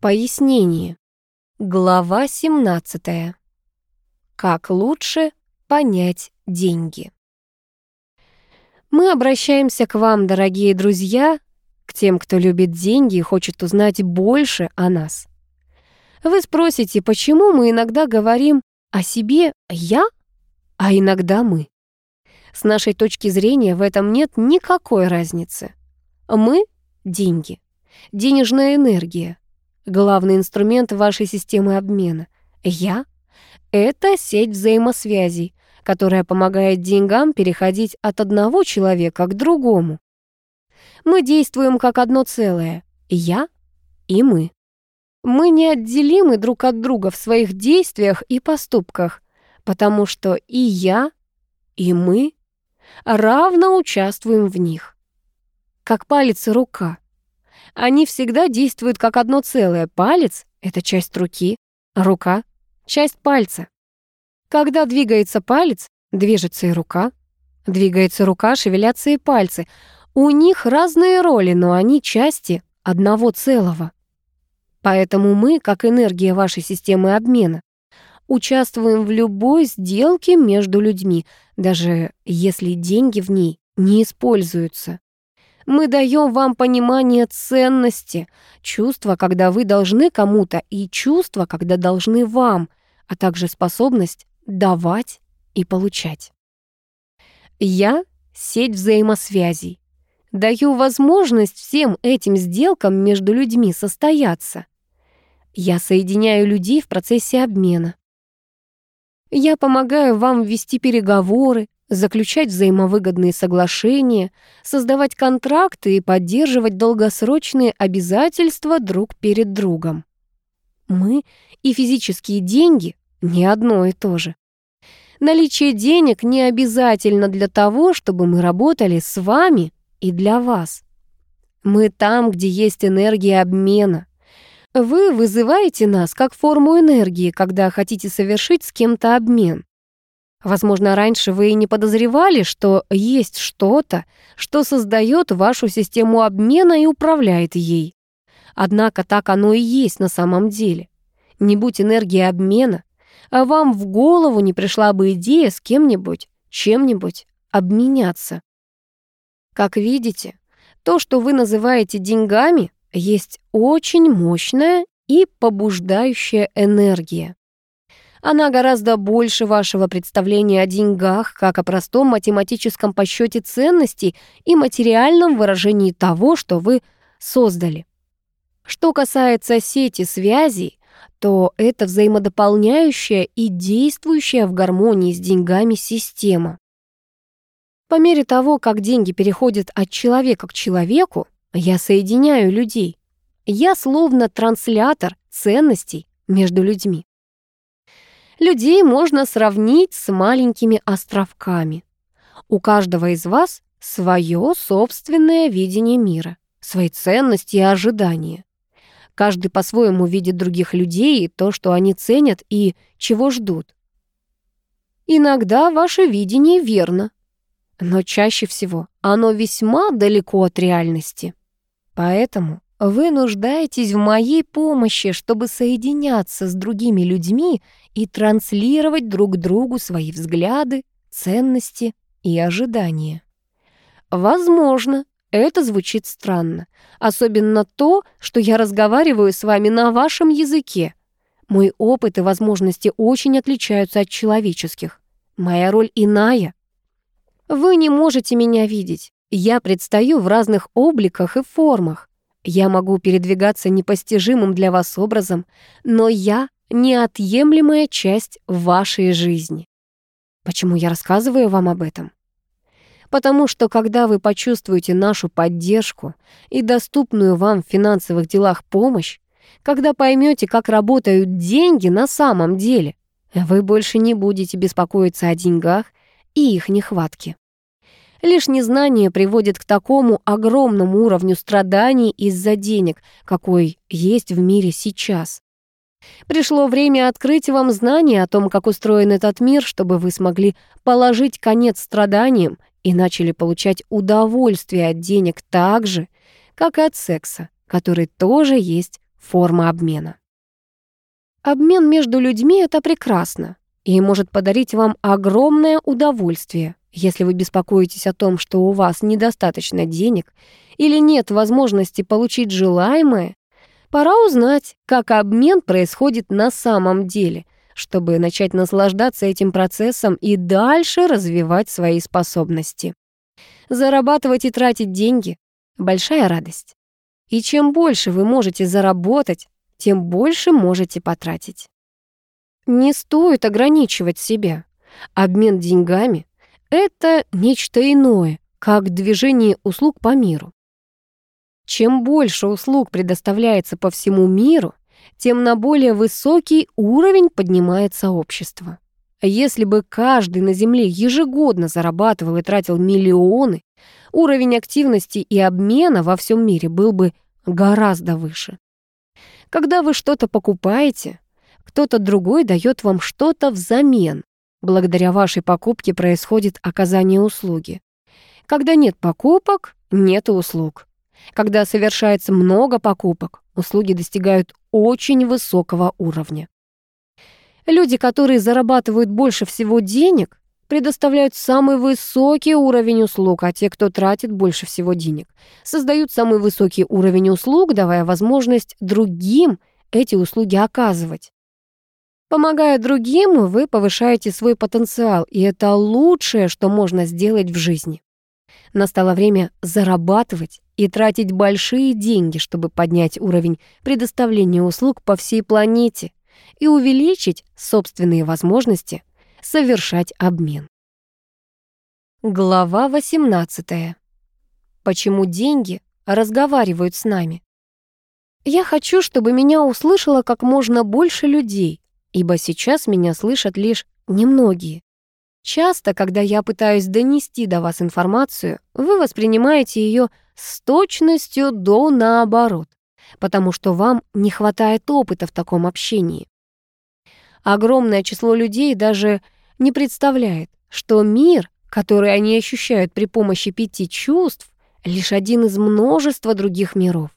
Пояснение. Глава 17. Как лучше понять деньги. Мы обращаемся к вам, дорогие друзья, к тем, кто любит деньги и хочет узнать больше о нас. Вы спросите, почему мы иногда говорим о себе «я», а иногда «мы». С нашей точки зрения в этом нет никакой разницы. Мы — деньги, денежная энергия, главный инструмент вашей системы обмена. Я — это сеть взаимосвязей, которая помогает деньгам переходить от одного человека к другому. Мы действуем как одно целое — я и мы. Мы неотделимы друг от друга в своих действиях и поступках, потому что и я, и мы равно участвуем в них. Как палец и рука. Они всегда действуют как одно целое. Палец — это часть руки, рука — часть пальца. Когда двигается палец, движется и рука. Двигается рука, шевелятся и пальцы. У них разные роли, но они части одного целого. Поэтому мы, как энергия вашей системы обмена, участвуем в любой сделке между людьми, даже если деньги в ней не используются. Мы даем вам понимание ценности, чувство, когда вы должны кому-то, и чувство, когда должны вам, а также способность давать и получать. Я — сеть взаимосвязей. Даю возможность всем этим сделкам между людьми состояться. Я соединяю людей в процессе обмена. Я помогаю вам вести переговоры, заключать взаимовыгодные соглашения, создавать контракты и поддерживать долгосрочные обязательства друг перед другом. Мы и физические деньги не одно и то же. Наличие денег не обязательно для того, чтобы мы работали с вами и для вас. Мы там, где есть энергия обмена. Вы вызываете нас как форму энергии, когда хотите совершить с кем-то обмен. Возможно, раньше вы и не подозревали, что есть что-то, что создает вашу систему обмена и управляет ей. Однако так оно и есть на самом деле. Не будь энергии обмена, а вам в голову не пришла бы идея с кем-нибудь, чем-нибудь обменяться. Как видите, то, что вы называете деньгами, есть очень мощная и побуждающая энергия. Она гораздо больше вашего представления о деньгах, как о простом математическом подсчете ценностей и материальном выражении того, что вы создали. Что касается сети связей, то это взаимодополняющая и действующая в гармонии с деньгами система. По мере того, как деньги переходят от человека к человеку, я соединяю людей. Я словно транслятор ценностей между людьми. Людей можно сравнить с маленькими островками. У каждого из вас свое собственное видение мира, свои ценности и ожидания. Каждый по-своему видит других людей и то, что они ценят и чего ждут. Иногда ваше видение верно, но чаще всего оно весьма далеко от реальности. Поэтому вы нуждаетесь в моей помощи, чтобы соединяться с другими людьми и транслировать друг другу свои взгляды, ценности и ожидания. Возможно, это звучит странно. Особенно то, что я разговариваю с вами на вашем языке. Мой опыт и возможности очень отличаются от человеческих. Моя роль иная. Вы не можете меня видеть. Я предстаю в разных обликах и формах. Я могу передвигаться непостижимым для вас образом, но я — неотъемлемая часть вашей жизни. Почему я рассказываю вам об этом? потому что когда вы почувствуете нашу поддержку и доступную вам в финансовых делах помощь, когда поймете, как работают деньги на самом деле, вы больше не будете беспокоиться о деньгах и их нехватке. Лишь незнание приводит к такому огромному уровню страданий из-за денег, какой есть в мире сейчас. Пришло время открыть вам знания о том, как устроен этот мир, чтобы вы смогли положить конец страданиям и начали получать удовольствие от денег так же, как и от секса, который тоже есть форма обмена. Обмен между людьми — это прекрасно и может подарить вам огромное удовольствие, если вы беспокоитесь о том, что у вас недостаточно денег или нет возможности получить желаемое, пора узнать, как обмен происходит на самом деле, чтобы начать наслаждаться этим процессом и дальше развивать свои способности. Зарабатывать и тратить деньги — большая радость. И чем больше вы можете заработать, тем больше можете потратить. Не стоит ограничивать себя. Обмен деньгами — это нечто иное, как движение услуг по миру. Чем больше услуг предоставляется по всему миру, тем на более высокий уровень поднимается общество. Если бы каждый на Земле ежегодно зарабатывал и тратил миллионы, уровень активности и обмена во всем мире был бы гораздо выше. Когда вы что-то покупаете, кто-то другой дает вам что-то взамен. Благодаря вашей покупке происходит оказание услуги. Когда нет покупок, нет услуг. Когда совершается много покупок, услуги достигают очень высокого уровня. Люди, которые зарабатывают больше всего денег, предоставляют самый высокий уровень услуг, а те, кто тратит больше всего денег, создают самый высокий уровень услуг, давая возможность другим эти услуги оказывать. Помогая другим, вы повышаете свой потенциал, и это лучшее, что можно сделать в жизни. Настало время зарабатывать и тратить большие деньги, чтобы поднять уровень предоставления услуг по всей планете и увеличить собственные возможности совершать обмен. Глава 18. Почему деньги разговаривают с нами? Я хочу, чтобы меня услышало как можно больше людей, ибо сейчас меня слышат лишь немногие. Часто, когда я пытаюсь донести до вас информацию, вы воспринимаете ее с точностью до наоборот, потому что вам не хватает опыта в таком общении. Огромное число людей даже не представляет, что мир, который они ощущают при помощи пяти чувств, лишь один из множества других миров.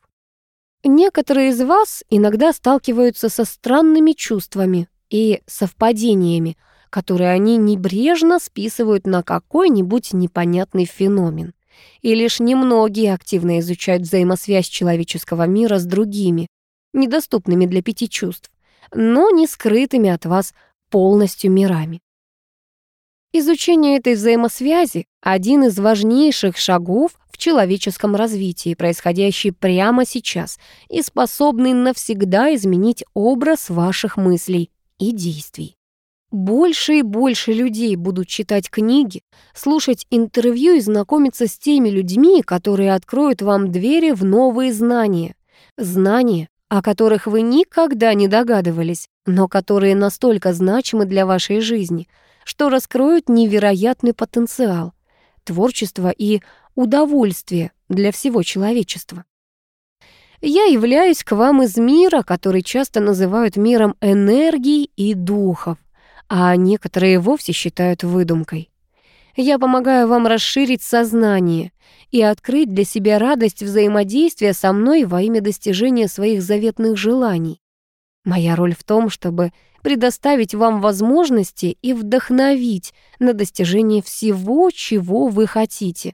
Некоторые из вас иногда сталкиваются со странными чувствами и совпадениями, которые они небрежно списывают на какой-нибудь непонятный феномен. И лишь немногие активно изучают взаимосвязь человеческого мира с другими, недоступными для пяти чувств, но не скрытыми от вас полностью мирами. Изучение этой взаимосвязи — один из важнейших шагов в человеческом развитии, происходящий прямо сейчас и способный навсегда изменить образ ваших мыслей и действий. Больше и больше людей будут читать книги, слушать интервью и знакомиться с теми людьми, которые откроют вам двери в новые знания. Знания, о которых вы никогда не догадывались, но которые настолько значимы для вашей жизни — что раскроют невероятный потенциал, творчество и удовольствие для всего человечества. Я являюсь к вам из мира, который часто называют миром энергии и духов, а некоторые вовсе считают выдумкой. Я помогаю вам расширить сознание и открыть для себя радость взаимодействия со мной во имя достижения своих заветных желаний. Моя роль в том, чтобы предоставить вам возможности и вдохновить на достижение всего, чего вы хотите.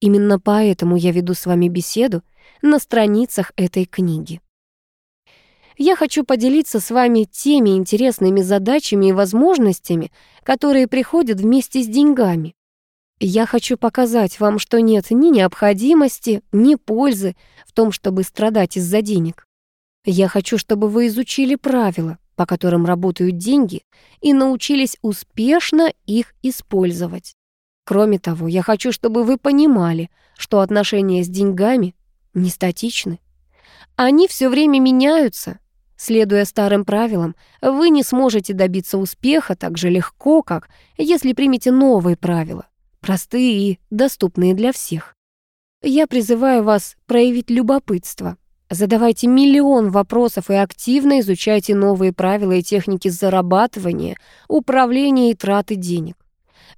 Именно поэтому я веду с вами беседу на страницах этой книги. Я хочу поделиться с вами теми интересными задачами и возможностями, которые приходят вместе с деньгами. Я хочу показать вам, что нет ни необходимости, ни пользы в том, чтобы страдать из-за денег. Я хочу, чтобы вы изучили правила, по которым работают деньги, и научились успешно их использовать. Кроме того, я хочу, чтобы вы понимали, что отношения с деньгами не статичны. Они все время меняются. Следуя старым правилам, вы не сможете добиться успеха так же легко, как если примете новые правила, простые и доступные для всех. Я призываю вас проявить любопытство, Задавайте миллион вопросов и активно изучайте новые правила и техники зарабатывания, управления и траты денег.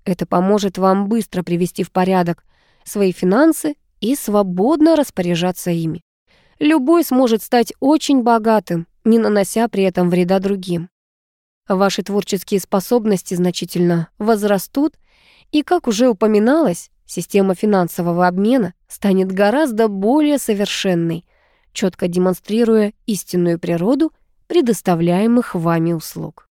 Это поможет вам быстро привести в порядок свои финансы и свободно распоряжаться ими. любой сможет стать очень богатым, не нанося при этом вреда другим. Ваши творческие способности значительно возрастут, и, как уже упоминалось, система финансового обмена станет гораздо более совершенной, четко демонстрируя истинную природу предоставляемых вами услуг.